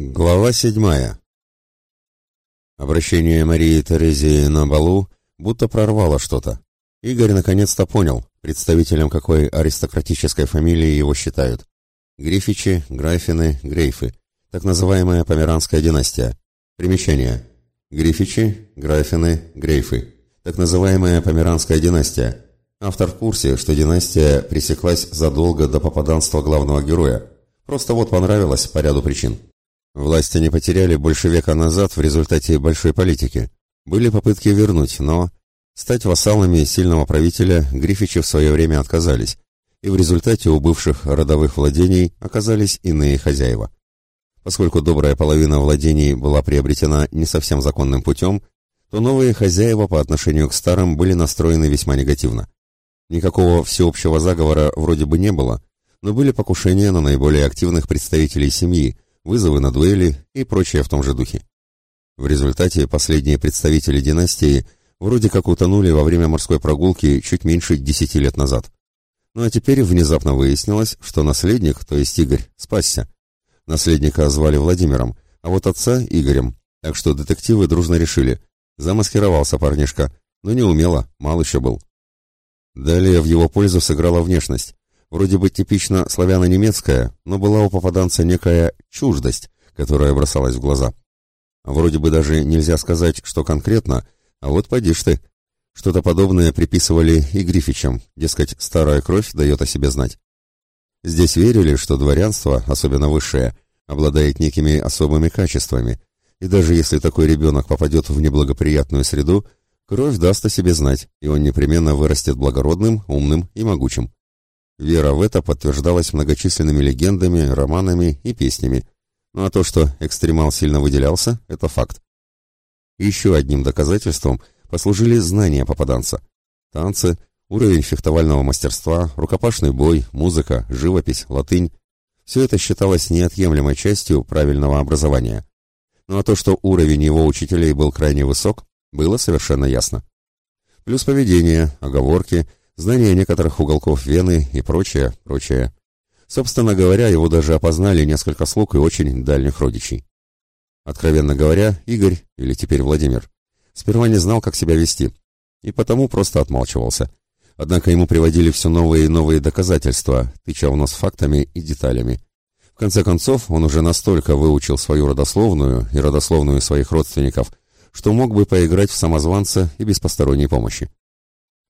Глава седьмая. Обращение Марии Терезии на балу будто прорвало что-то. Игорь наконец-то понял, представителем какой аристократической фамилии его считают. Грифичи, Графины, Грейфы. Так называемая Померанская династия. Примечание. Грифичи, Графины, Грейфы. Так называемая Померанская династия. Автор в курсе, что династия пресеклась задолго до попаданства главного героя. Просто вот понравилось по ряду причин. Власть они потеряли больше века назад в результате большой политики. Были попытки вернуть, но стать вассалами сильного правителя Грифичи в свое время отказались, и в результате у бывших родовых владений оказались иные хозяева. Поскольку добрая половина владений была приобретена не совсем законным путем, то новые хозяева по отношению к старым были настроены весьма негативно. Никакого всеобщего заговора вроде бы не было, но были покушения на наиболее активных представителей семьи, вызовы на дуэли и прочее в том же духе. В результате последние представители династии вроде как утонули во время морской прогулки чуть меньше десяти лет назад. Ну а теперь внезапно выяснилось, что наследник, то есть Игорь, спасся. Наследника звали Владимиром, а вот отца — Игорем. Так что детективы дружно решили. Замаскировался парнишка, но не умело, мал еще был. Далее в его пользу сыграла внешность. Вроде бы типично славяно-немецкая, но была у попаданца некая чуждость, которая бросалась в глаза. Вроде бы даже нельзя сказать, что конкретно, а вот поди ж ты. Что-то подобное приписывали и Грифичам, дескать, старая кровь дает о себе знать. Здесь верили, что дворянство, особенно высшее, обладает некими особыми качествами, и даже если такой ребенок попадет в неблагоприятную среду, кровь даст о себе знать, и он непременно вырастет благородным, умным и могучим. Вера в это подтверждалась многочисленными легендами, романами и песнями. Ну а то, что экстремал сильно выделялся, это факт. Еще одним доказательством послужили знания попаданца. Танцы, уровень фехтовального мастерства, рукопашный бой, музыка, живопись, латынь. Все это считалось неотъемлемой частью правильного образования. Ну а то, что уровень его учителей был крайне высок, было совершенно ясно. Плюс поведение, оговорки знание некоторых уголков Вены и прочее, прочее. Собственно говоря, его даже опознали несколько слуг и очень дальних родичей. Откровенно говоря, Игорь, или теперь Владимир, сперва не знал, как себя вести, и потому просто отмалчивался. Однако ему приводили все новые и новые доказательства, тыча в нос фактами и деталями. В конце концов, он уже настолько выучил свою родословную и родословную своих родственников, что мог бы поиграть в самозванца и без посторонней помощи.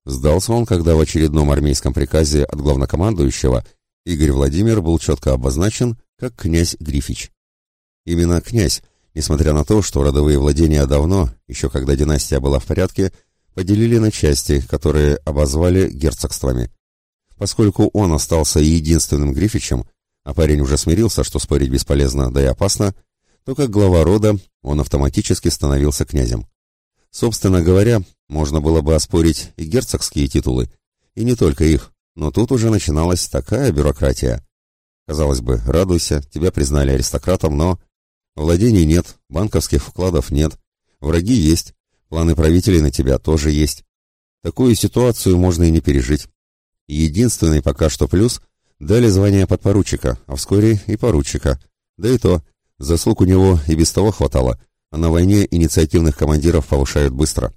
Сдался он, когда в очередном армейском приказе от главнокомандующего Игорь Владимир был четко обозначен как князь Грифич. Именно князь, несмотря на то, что родовые владения давно, еще когда династия была в порядке, поделили на части, которые обозвали герцогствами. Поскольку он остался единственным Грифичем, а парень уже смирился, что спорить бесполезно, да и опасно, то как глава рода он автоматически становился князем. Собственно говоря, можно было бы оспорить и герцогские титулы, и не только их, но тут уже начиналась такая бюрократия. Казалось бы, радуйся, тебя признали аристократом, но... Владений нет, банковских вкладов нет, враги есть, планы правителей на тебя тоже есть. Такую ситуацию можно и не пережить. Единственный пока что плюс — дали звание подпоручика, а вскоре и поручика. Да и то, заслуг у него и без того хватало, а на войне инициативных командиров повышают быстро.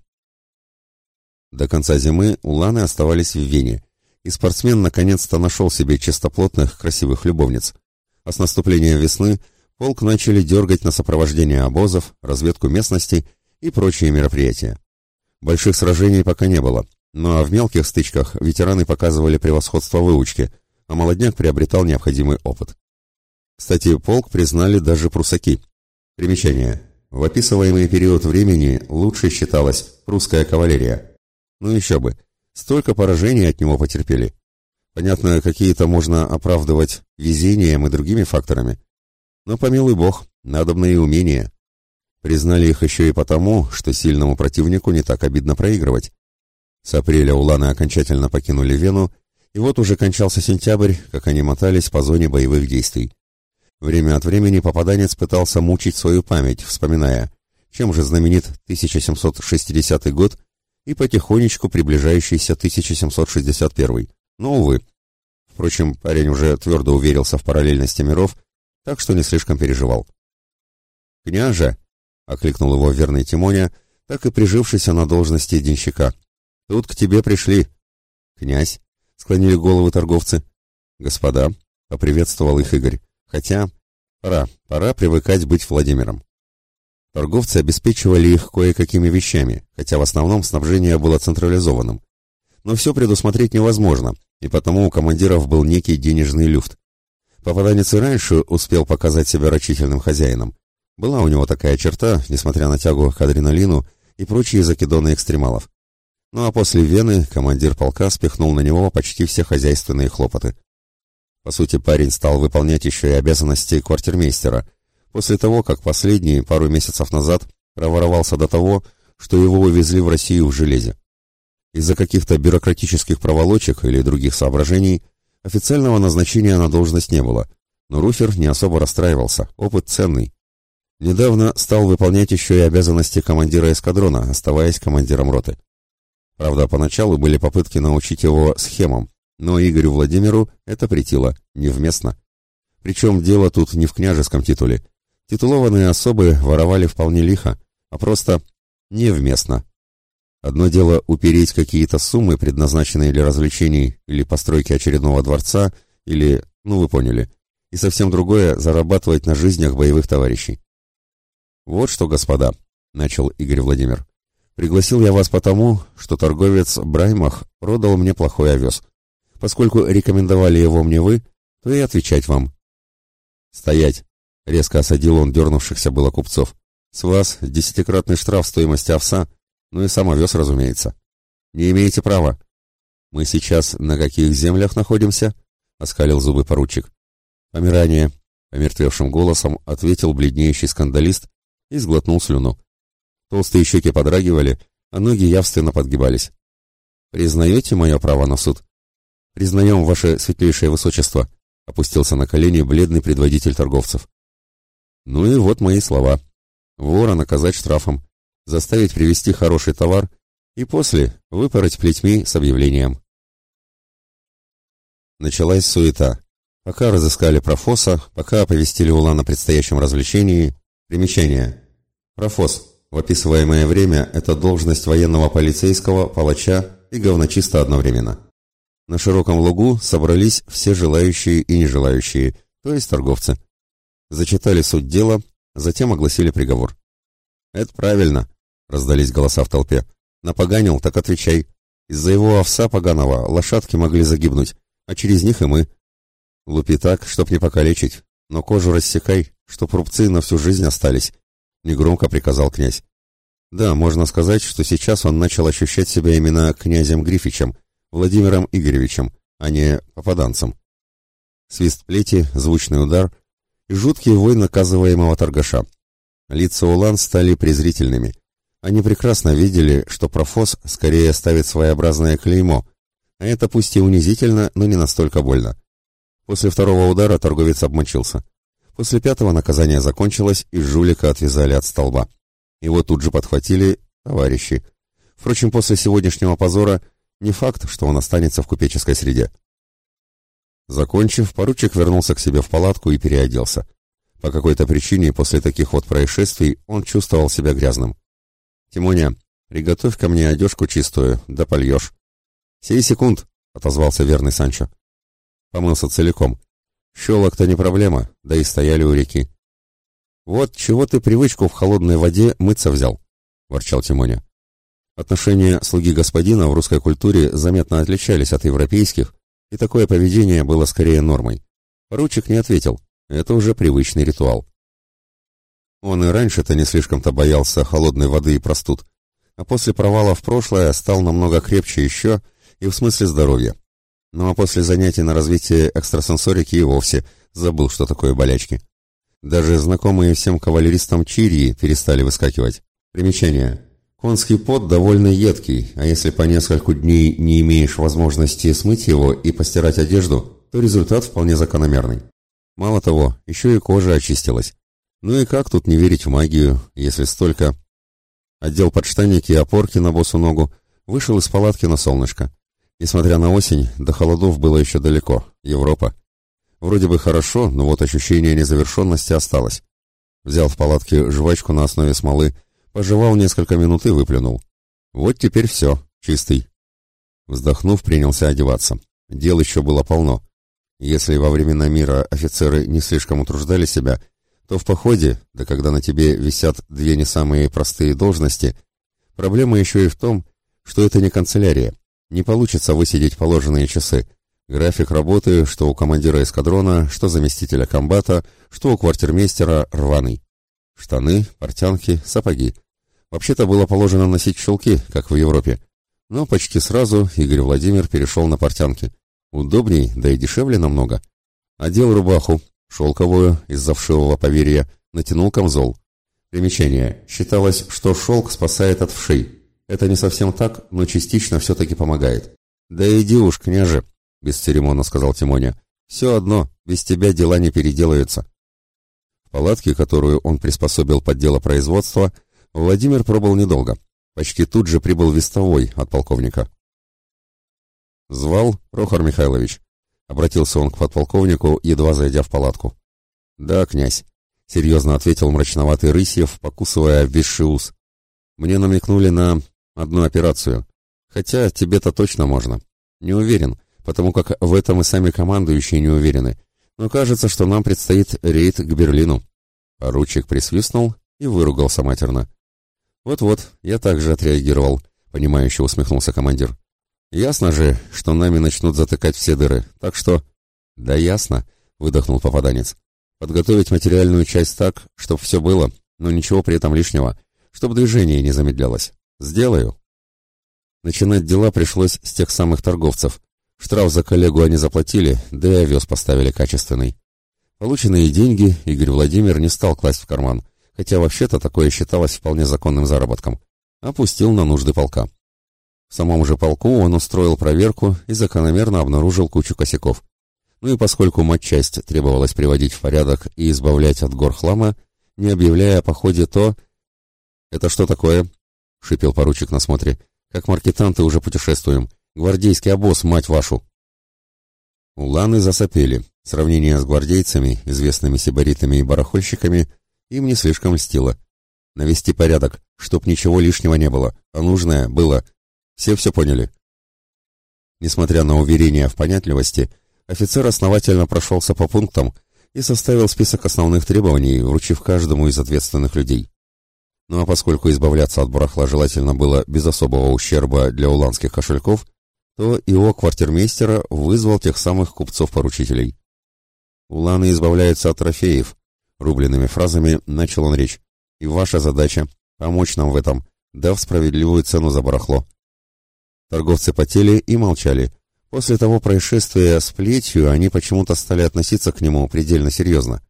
До конца зимы уланы оставались в Вене, и спортсмен наконец-то нашел себе чистоплотных, красивых любовниц. А с наступлением весны полк начали дергать на сопровождение обозов, разведку местности и прочие мероприятия. Больших сражений пока не было, но в мелких стычках ветераны показывали превосходство выучки, а молодняк приобретал необходимый опыт. Кстати, полк признали даже прусаки. Примечание. В описываемый период времени лучше считалась прусская кавалерия – ну еще бы. Столько поражений от него потерпели. Понятно, какие-то можно оправдывать везением и другими факторами. Но, помилуй бог, надобно и умения. Признали их еще и потому, что сильному противнику не так обидно проигрывать. С апреля уланы окончательно покинули Вену, и вот уже кончался сентябрь, как они мотались по зоне боевых действий. Время от времени попаданец пытался мучить свою память, вспоминая, чем же знаменит 1760 год и потихонечку приближающийся 1761. Но, увы. Впрочем, парень уже твердо уверился в параллельности миров, так что не слишком переживал. «Княже!» — окликнул его верный Тимоня, так и прижившийся на должности денщика. «Тут к тебе пришли». «Князь!» — склонили головы торговцы. «Господа!» — поприветствовал их Игорь. «Хотя пора, пора привыкать быть Владимиром». Торговцы обеспечивали их кое-какими вещами, хотя в основном снабжение было централизованным. Но все предусмотреть невозможно, и потому у командиров был некий денежный люфт. Попаданец и раньше успел показать себя рачительным хозяином. Была у него такая черта, несмотря на тягу к адреналину и прочие закидоны экстремалов. Ну а после Вены командир полка спихнул на него почти все хозяйственные хлопоты. По сути, парень стал выполнять еще и обязанности квартирмейстера – после того, как последний пару месяцев назад проворовался до того, что его увезли в Россию в железе. Из-за каких-то бюрократических проволочек или других соображений официального назначения на должность не было, но Руфер не особо расстраивался, опыт ценный. Недавно стал выполнять еще и обязанности командира эскадрона, оставаясь командиром роты. Правда, поначалу были попытки научить его схемам, но Игорю Владимиру это претило невместно. Причем дело тут не в княжеском титуле, Титулованные особы воровали вполне лихо, а просто невместно. Одно дело упереть какие-то суммы, предназначенные для развлечений или постройки очередного дворца, или, ну вы поняли, и совсем другое — зарабатывать на жизнях боевых товарищей. «Вот что, господа», — начал Игорь Владимир, — «пригласил я вас потому, что торговец Браймах продал мне плохой овес. Поскольку рекомендовали его мне вы, то и отвечать вам». «Стоять!» Резко осадил он дернувшихся было купцов. «С вас десятикратный штраф стоимости овса, ну и сам овес, разумеется. Не имеете права». «Мы сейчас на каких землях находимся?» — оскалил зубы поручик. «Помирание», — помертвевшим голосом ответил бледнеющий скандалист и сглотнул слюну. Толстые щеки подрагивали, а ноги явственно подгибались. «Признаете мое право на суд?» «Признаем, ваше светлейшее высочество», — опустился на колени бледный предводитель торговцев. Ну и вот мои слова. Вора наказать штрафом, заставить привезти хороший товар и после выпороть плетьми с объявлением. Началась суета. Пока разыскали профоса, пока оповестили Улан о предстоящем развлечении. Примечание. Профос. В описываемое время это должность военного полицейского, палача и говночиста одновременно. На широком лугу собрались все желающие и нежелающие, то есть торговцы зачитали суть дела, затем огласили приговор. «Это правильно», — раздались голоса в толпе. «Напоганил, так отвечай. Из-за его овса поганого лошадки могли загибнуть, а через них и мы. Лупи так, чтоб не покалечить, но кожу рассекай, чтоб рубцы на всю жизнь остались», — негромко приказал князь. Да, можно сказать, что сейчас он начал ощущать себя именно князем Грифичем, Владимиром Игоревичем, а не попаданцем. Свист плети, звучный удар, и жуткий вой наказываемого торгаша. Лица Улан стали презрительными. Они прекрасно видели, что профос скорее ставит своеобразное клеймо, а это пусть и унизительно, но не настолько больно. После второго удара торговец обмочился. После пятого наказание закончилось, и жулика отвязали от столба. Его тут же подхватили товарищи. Впрочем, после сегодняшнего позора не факт, что он останется в купеческой среде. Закончив, поручик вернулся к себе в палатку и переоделся. По какой-то причине после таких вот происшествий он чувствовал себя грязным. «Тимоня, приготовь ко мне одежку чистую, да польешь». «Сей секунд», — отозвался верный Санчо. Помылся целиком. Щелок-то не проблема, да и стояли у реки. «Вот чего ты привычку в холодной воде мыться взял», — ворчал Тимоня. Отношения слуги господина в русской культуре заметно отличались от европейских, и такое поведение было скорее нормой. Поручик не ответил, это уже привычный ритуал. Он и раньше-то не слишком-то боялся холодной воды и простуд, а после провала в прошлое стал намного крепче еще и в смысле здоровья. Ну а после занятий на развитие экстрасенсорики и вовсе забыл, что такое болячки. Даже знакомые всем кавалеристам чирии перестали выскакивать. Примечание. Конский пот довольно едкий, а если по нескольку дней не имеешь возможности смыть его и постирать одежду, то результат вполне закономерный. Мало того, еще и кожа очистилась. Ну и как тут не верить в магию, если столько... Отдел подштанники и опорки на босу ногу вышел из палатки на солнышко. Несмотря на осень, до холодов было еще далеко. Европа. Вроде бы хорошо, но вот ощущение незавершенности осталось. Взял в палатке жвачку на основе смолы, пожевал несколько минут и выплюнул. Вот теперь все, чистый. Вздохнув, принялся одеваться. Дел еще было полно. Если во времена мира офицеры не слишком утруждали себя, то в походе, да когда на тебе висят две не самые простые должности, проблема еще и в том, что это не канцелярия. Не получится высидеть положенные часы. График работы, что у командира эскадрона, что заместителя комбата, что у квартирмейстера рваный. Штаны, портянки, сапоги. Вообще-то было положено носить щелки, как в Европе. Но почти сразу Игорь Владимир перешел на портянки. Удобней, да и дешевле намного. Одел рубаху, шелковую, из завшивого поверья, натянул камзол. Примечание. Считалось, что шелк спасает от вшей. Это не совсем так, но частично все-таки помогает. «Да иди уж, княже», — бесцеремонно сказал Тимоня. «Все одно, без тебя дела не переделаются». В палатке, которую он приспособил под дело производства, Владимир пробыл недолго. Почти тут же прибыл вестовой от полковника. «Звал Прохор Михайлович», — обратился он к подполковнику, едва зайдя в палатку. «Да, князь», — серьезно ответил мрачноватый Рысьев, покусывая обвисший ус. «Мне намекнули на одну операцию. Хотя тебе-то точно можно. Не уверен, потому как в этом и сами командующие не уверены. Но кажется, что нам предстоит рейд к Берлину». Поручик присвистнул и выругался матерно. «Вот-вот, я также отреагировал», — понимающе усмехнулся командир. «Ясно же, что нами начнут затыкать все дыры, так что...» «Да ясно», — выдохнул попаданец. «Подготовить материальную часть так, чтобы все было, но ничего при этом лишнего, чтобы движение не замедлялось. Сделаю». Начинать дела пришлось с тех самых торговцев. Штраф за коллегу они заплатили, да и овес поставили качественный. Полученные деньги Игорь Владимир не стал класть в карман, хотя вообще-то такое считалось вполне законным заработком. Опустил на нужды полка. В самом же полку он устроил проверку и закономерно обнаружил кучу косяков. Ну и поскольку матчасть требовалось приводить в порядок и избавлять от гор хлама, не объявляя о походе то... «Это что такое?» — шипел поручик на смотре. «Как маркетанты уже путешествуем. Гвардейский обоз, мать вашу!» Уланы засопели. Сравнение с гвардейцами, известными сибаритами и барахольщиками, им не слишком льстило. Навести порядок, чтоб ничего лишнего не было, а нужное было. Все все поняли. Несмотря на уверения в понятливости, офицер основательно прошелся по пунктам и составил список основных требований, вручив каждому из ответственных людей. Ну а поскольку избавляться от барахла желательно было без особого ущерба для уланских кошельков, то ИО квартирмейстера вызвал тех самых купцов-поручителей. Уланы избавляются от трофеев, Рубленными фразами начал он речь. «И ваша задача — помочь нам в этом, дав справедливую цену за барахло». Торговцы потели и молчали. После того происшествия с плетью они почему-то стали относиться к нему предельно серьезно.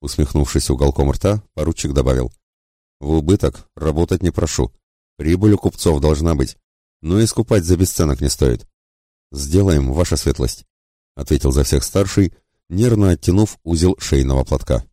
Усмехнувшись уголком рта, поручик добавил. «В убыток работать не прошу. Прибыль у купцов должна быть. Но и скупать за бесценок не стоит». «Сделаем, ваша светлость», — ответил за всех старший, нервно оттянув узел шейного платка.